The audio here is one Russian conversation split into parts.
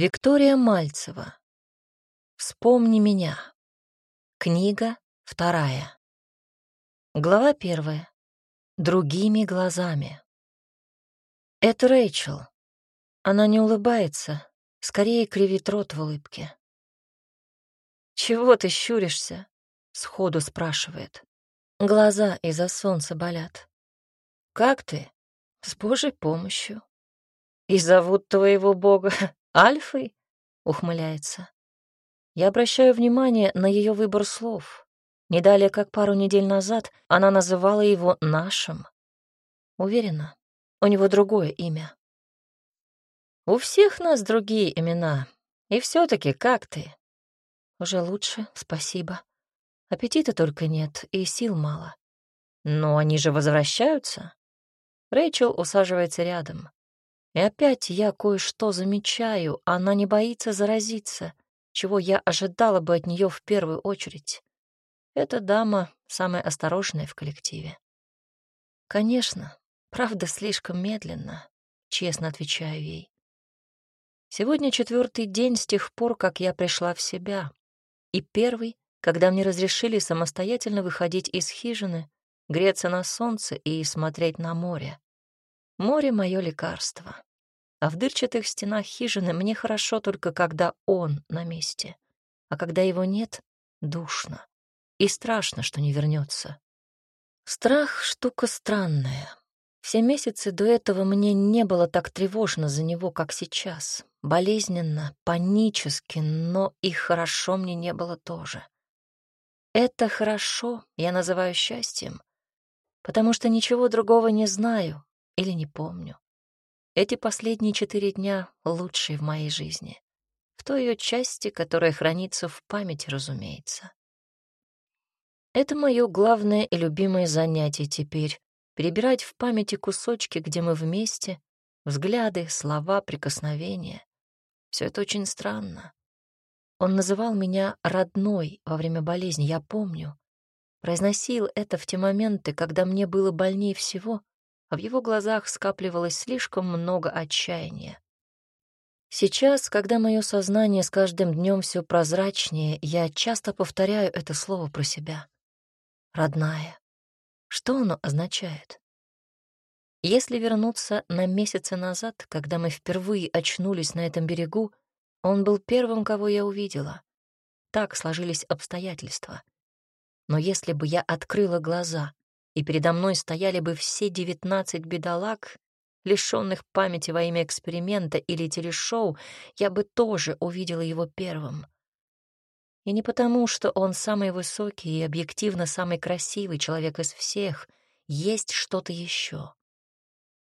Виктория Мальцева. Вспомни меня. Книга вторая. Глава первая. Другими глазами. Это Рэйчел. Она не улыбается, скорее кривит рот в улыбке. «Чего ты щуришься?» — сходу спрашивает. Глаза из-за солнца болят. «Как ты?» «С Божьей помощью». «И зовут твоего бога Альфой?» — ухмыляется. Я обращаю внимание на ее выбор слов. Не далее, как пару недель назад, она называла его нашим. Уверена, у него другое имя. У всех нас другие имена. И все таки как ты? Уже лучше, спасибо. Аппетита только нет, и сил мало. Но они же возвращаются. Рэйчел усаживается рядом. И опять я кое-что замечаю, она не боится заразиться, чего я ожидала бы от нее в первую очередь. Эта дама самая осторожная в коллективе. Конечно, правда, слишком медленно, честно отвечаю ей. Сегодня четвертый день с тех пор, как я пришла в себя, и первый, когда мне разрешили самостоятельно выходить из хижины, греться на солнце и смотреть на море. Море — мое лекарство. А в дырчатых стенах хижины мне хорошо только когда он на месте. А когда его нет — душно. И страшно, что не вернется. Страх — штука странная. Все месяцы до этого мне не было так тревожно за него, как сейчас. Болезненно, панически, но и хорошо мне не было тоже. Это хорошо я называю счастьем, потому что ничего другого не знаю или не помню. Эти последние четыре дня лучшие в моей жизни. В той ее части, которая хранится в памяти, разумеется. Это мое главное и любимое занятие теперь — перебирать в памяти кусочки, где мы вместе, взгляды, слова, прикосновения. Все это очень странно. Он называл меня родной во время болезни, я помню. Произносил это в те моменты, когда мне было больнее всего, а в его глазах скапливалось слишком много отчаяния. Сейчас, когда мое сознание с каждым днем все прозрачнее, я часто повторяю это слово про себя. Родная. Что оно означает? Если вернуться на месяцы назад, когда мы впервые очнулись на этом берегу, он был первым, кого я увидела. Так сложились обстоятельства. Но если бы я открыла глаза, и передо мной стояли бы все девятнадцать бедолаг, лишённых памяти во имя эксперимента или телешоу, я бы тоже увидела его первым. И не потому, что он самый высокий и объективно самый красивый человек из всех, есть что-то еще.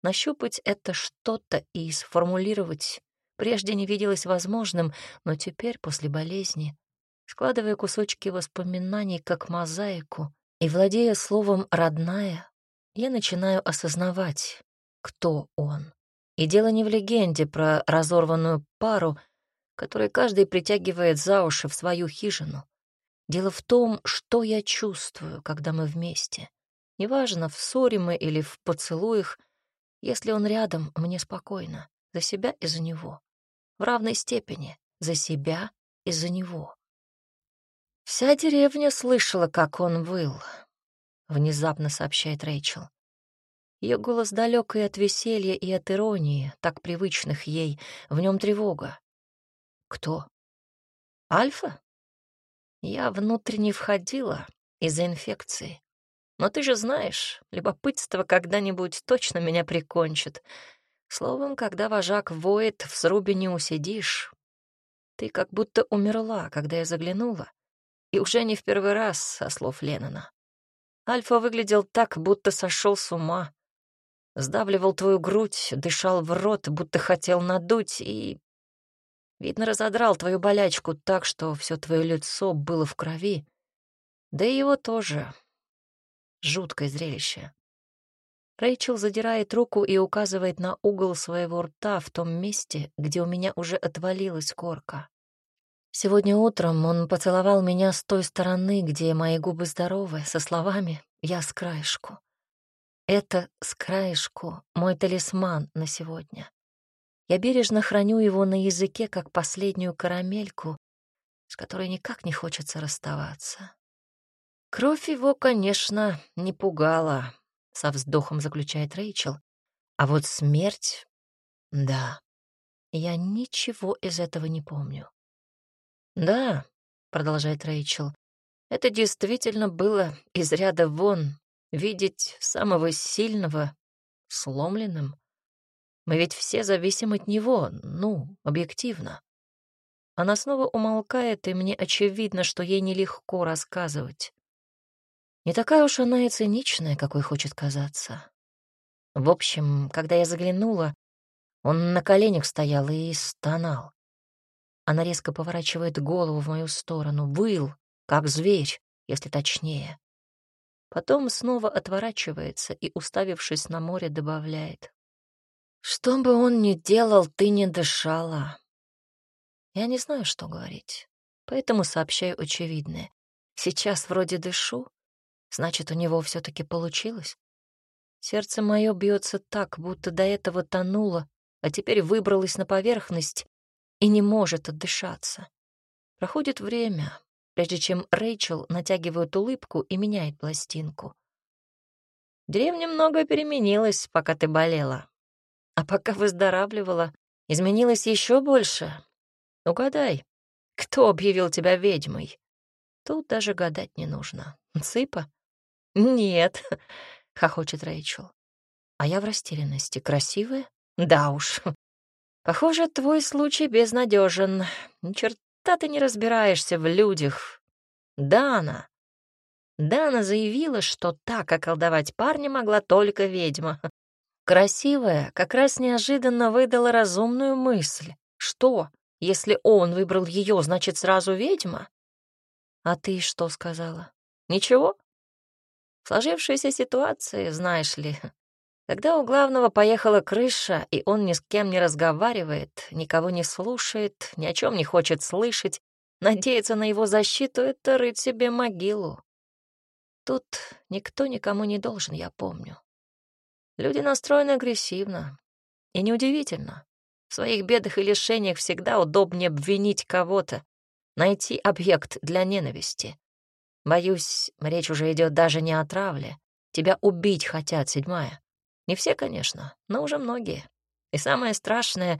Нащупать это что-то и сформулировать прежде не виделось возможным, но теперь, после болезни, складывая кусочки воспоминаний как мозаику и владея словом «родная», я начинаю осознавать, кто он. И дело не в легенде про разорванную пару, которую каждый притягивает за уши в свою хижину. Дело в том, что я чувствую, когда мы вместе. Неважно, в ссоре мы или в поцелуях, если он рядом, мне спокойно. За себя и за него. В равной степени. За себя и за него. Вся деревня слышала, как он выл. Внезапно сообщает Рэйчел. Ее голос далек и от веселья, и от иронии, так привычных ей. В нем тревога. Кто? Альфа? Я внутренне входила из-за инфекции. Но ты же знаешь, любопытство когда-нибудь точно меня прикончит. Словом, когда вожак воет, в срубе не усидишь. Ты как будто умерла, когда я заглянула. И уже не в первый раз, со слов Леннона. Альфа выглядел так, будто сошел с ума. Сдавливал твою грудь, дышал в рот, будто хотел надуть, и... Видно, разодрал твою болячку так, что все твое лицо было в крови. Да и его тоже. Жуткое зрелище. Рэйчел задирает руку и указывает на угол своего рта в том месте, где у меня уже отвалилась корка. Сегодня утром он поцеловал меня с той стороны, где мои губы здоровы, со словами «я с краешку». Это с краешку мой талисман на сегодня. Я бережно храню его на языке, как последнюю карамельку, с которой никак не хочется расставаться. Кровь его, конечно, не пугала, со вздохом заключает Рэйчел. А вот смерть... Да, я ничего из этого не помню. Да, продолжает Рэйчел, это действительно было из ряда вон видеть самого сильного сломленным. Мы ведь все зависим от него, ну, объективно. Она снова умолкает, и мне очевидно, что ей нелегко рассказывать. Не такая уж она и циничная, какой хочет казаться. В общем, когда я заглянула, он на коленях стоял и стонал. Она резко поворачивает голову в мою сторону, выл, как зверь, если точнее. Потом снова отворачивается и, уставившись на море, добавляет. Что бы он ни делал, ты не дышала. Я не знаю, что говорить, поэтому сообщаю очевидное. Сейчас вроде дышу, значит, у него все таки получилось. Сердце мое бьется так, будто до этого тонуло, а теперь выбралось на поверхность и не может отдышаться. Проходит время, прежде чем Рэйчел натягивает улыбку и меняет пластинку. Деревня много переменилась, пока ты болела. А пока выздоравливала, изменилось еще больше. Угадай, кто объявил тебя ведьмой? Тут даже гадать не нужно. Цыпа? Нет, хохочет Рэйчел. А я в растерянности. Красивая? Да уж. Похоже, твой случай безнадежен. Ни черта ты не разбираешься в людях. Дана. Дана заявила, что так околдовать парня могла только ведьма. Красивая как раз неожиданно выдала разумную мысль. Что, если он выбрал ее, значит, сразу ведьма? А ты что сказала? Ничего? В сложившейся ситуации, знаешь ли, когда у главного поехала крыша, и он ни с кем не разговаривает, никого не слушает, ни о чем не хочет слышать, надеяться на его защиту — это рыть себе могилу. Тут никто никому не должен, я помню. Люди настроены агрессивно. И неудивительно. В своих бедах и лишениях всегда удобнее обвинить кого-то, найти объект для ненависти. Боюсь, речь уже идет даже не о травле. Тебя убить хотят, седьмая. Не все, конечно, но уже многие. И самое страшное,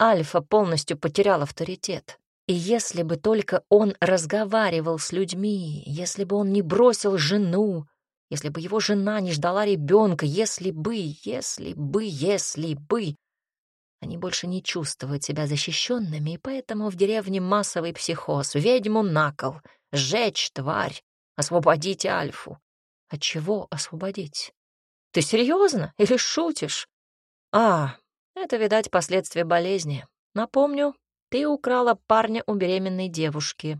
Альфа полностью потерял авторитет. И если бы только он разговаривал с людьми, если бы он не бросил жену, если бы его жена не ждала ребенка, если бы, если бы, если бы. Они больше не чувствуют себя защищенными, и поэтому в деревне массовый психоз. Ведьму на кол, сжечь тварь, освободить Альфу. От чего освободить? Ты серьезно или шутишь? А, это, видать, последствия болезни. Напомню, ты украла парня у беременной девушки.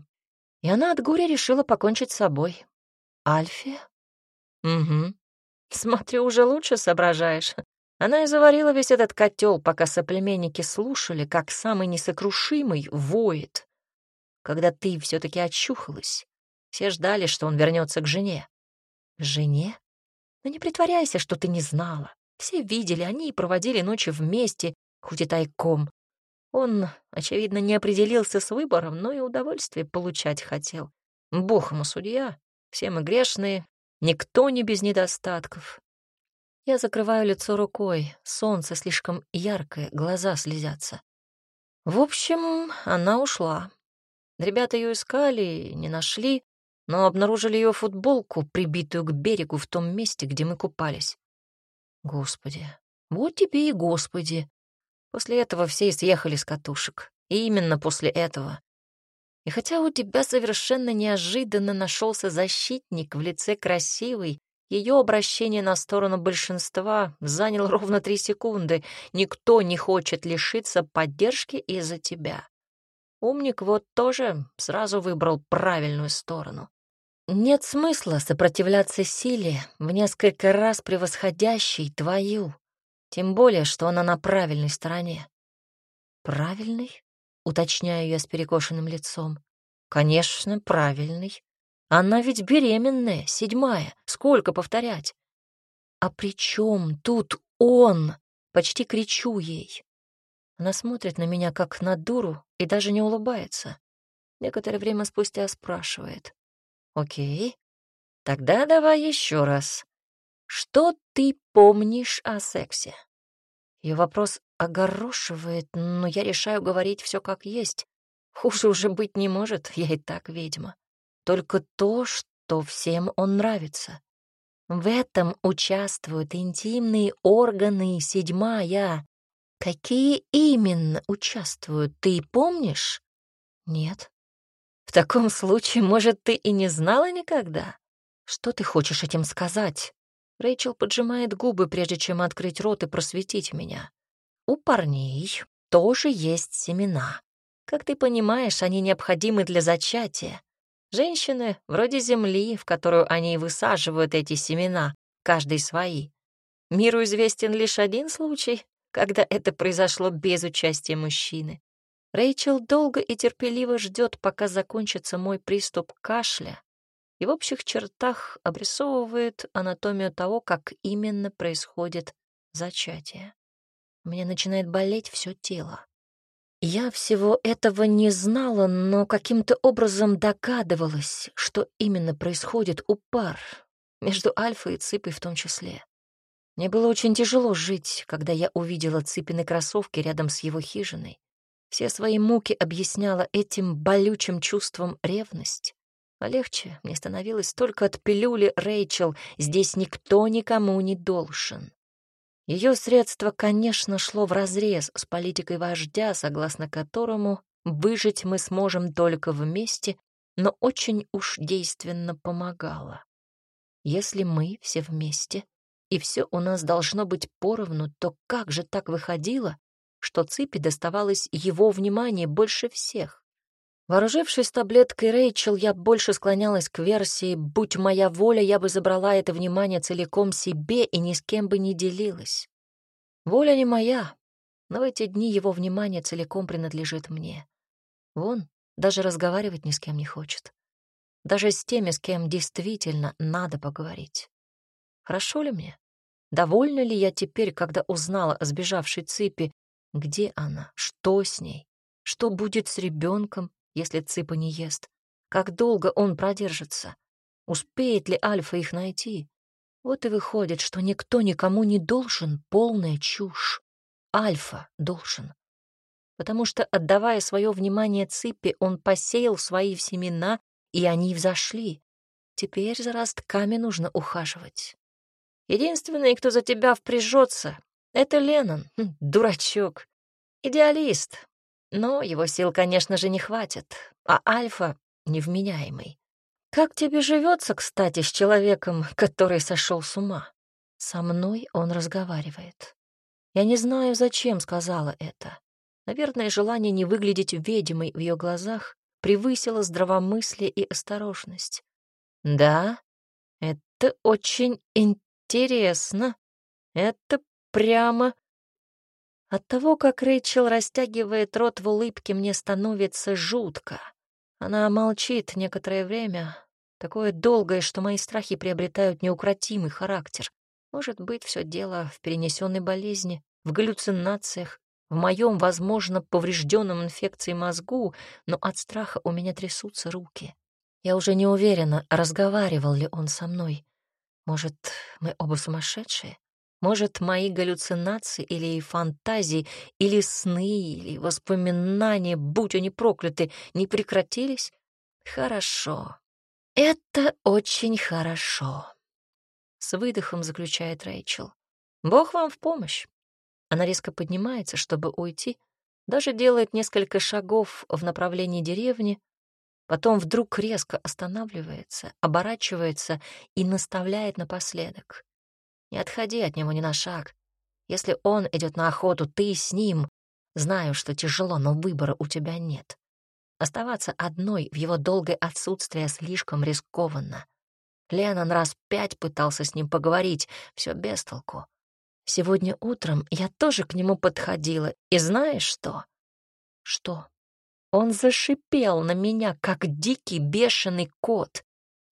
И она от горя решила покончить с собой. Альфия? «Угу. Смотрю, уже лучше соображаешь. Она и заварила весь этот котел, пока соплеменники слушали, как самый несокрушимый воет. Когда ты все таки очухалась, все ждали, что он вернется к жене. Жене? Ну не притворяйся, что ты не знала. Все видели, они и проводили ночи вместе, хоть и тайком. Он, очевидно, не определился с выбором, но и удовольствие получать хотел. Бог ему судья, все мы грешные, Никто не без недостатков. Я закрываю лицо рукой, солнце слишком яркое, глаза слезятся. В общем, она ушла. Ребята ее искали, не нашли, но обнаружили ее футболку, прибитую к берегу в том месте, где мы купались. Господи, вот тебе и господи. После этого все и съехали с катушек. И именно после этого. И хотя у тебя совершенно неожиданно нашелся защитник в лице красивой, ее обращение на сторону большинства заняло ровно три секунды. Никто не хочет лишиться поддержки из-за тебя. Умник вот тоже сразу выбрал правильную сторону. Нет смысла сопротивляться силе, в несколько раз превосходящей твою, тем более, что она на правильной стороне. Правильный? Уточняю я с перекошенным лицом. Конечно, правильный. Она ведь беременная, седьмая. Сколько повторять? А при чем тут он? Почти кричу ей. Она смотрит на меня как на дуру и даже не улыбается. Некоторое время спустя спрашивает. «Окей, тогда давай еще раз. Что ты помнишь о сексе?» Ее вопрос огорошивает, но я решаю говорить все как есть. Хуже уже быть не может, я и так ведьма. Только то, что всем он нравится. В этом участвуют интимные органы седьмая. Какие именно участвуют, ты помнишь? Нет. В таком случае, может, ты и не знала никогда? Что ты хочешь этим сказать? Рэйчел поджимает губы, прежде чем открыть рот и просветить меня. У парней тоже есть семена. Как ты понимаешь, они необходимы для зачатия. Женщины вроде земли, в которую они высаживают эти семена, каждый свои. Миру известен лишь один случай, когда это произошло без участия мужчины. Рэйчел долго и терпеливо ждет, пока закончится мой приступ кашля, и в общих чертах обрисовывает анатомию того, как именно происходит зачатие. Мне начинает болеть все тело. Я всего этого не знала, но каким-то образом догадывалась, что именно происходит у пар, между Альфой и Ципой в том числе. Мне было очень тяжело жить, когда я увидела Ципины кроссовки рядом с его хижиной. Все свои муки объясняла этим болючим чувством ревность. А легче мне становилось только от пилюли Рэйчел «Здесь никто никому не должен». Ее средство, конечно, шло вразрез с политикой вождя, согласно которому выжить мы сможем только вместе, но очень уж действенно помогало. Если мы все вместе, и все у нас должно быть поровну, то как же так выходило, что Ципи доставалось его внимание больше всех? Вооружившись таблеткой Рэйчел, я больше склонялась к версии «Будь моя воля, я бы забрала это внимание целиком себе и ни с кем бы не делилась». Воля не моя, но в эти дни его внимание целиком принадлежит мне. Вон, даже разговаривать ни с кем не хочет. Даже с теми, с кем действительно надо поговорить. Хорошо ли мне? Довольна ли я теперь, когда узнала о сбежавшей Ципе? Где она? Что с ней? Что будет с ребенком, если Цыпа не ест? Как долго он продержится? Успеет ли Альфа их найти? Вот и выходит, что никто никому не должен полная чушь. Альфа должен. Потому что, отдавая свое внимание Ципе, он посеял свои семена, и они взошли. Теперь за ростками нужно ухаживать. Единственный, кто за тебя впряжется, — это Леннон, хм, дурачок, идеалист, но его сил, конечно же, не хватит, а Альфа — невменяемый. Как тебе живется, кстати, с человеком, который сошел с ума? Со мной он разговаривает. Я не знаю, зачем сказала это. Наверное, желание не выглядеть ведьмой в ее глазах превысило здравомыслие и осторожность. Да, это очень интересно. Это прямо от того, как Рэйчел растягивает рот в улыбке, мне становится жутко. Она молчит некоторое время, такое долгое, что мои страхи приобретают неукротимый характер. Может быть, все дело в перенесенной болезни, в галлюцинациях, в моем, возможно, поврежденном инфекцией мозгу, но от страха у меня трясутся руки. Я уже не уверена, разговаривал ли он со мной. Может, мы оба сумасшедшие? Может, мои галлюцинации или фантазии, или сны, или воспоминания, будь они прокляты, не прекратились? Хорошо. Это очень хорошо. С выдохом заключает Рэйчел. Бог вам в помощь. Она резко поднимается, чтобы уйти, даже делает несколько шагов в направлении деревни, потом вдруг резко останавливается, оборачивается и наставляет напоследок. Не отходи от него ни на шаг. Если он идет на охоту, ты с ним. Знаю, что тяжело, но выбора у тебя нет. Оставаться одной в его долгое отсутствие слишком рискованно. Леннон раз пять пытался с ним поговорить, все без толку. Сегодня утром я тоже к нему подходила, и знаешь что? Что? Он зашипел на меня, как дикий бешеный кот.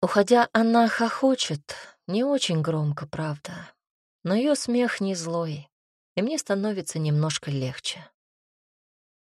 Уходя, она хохочет, не очень громко, правда, но ее смех не злой, и мне становится немножко легче.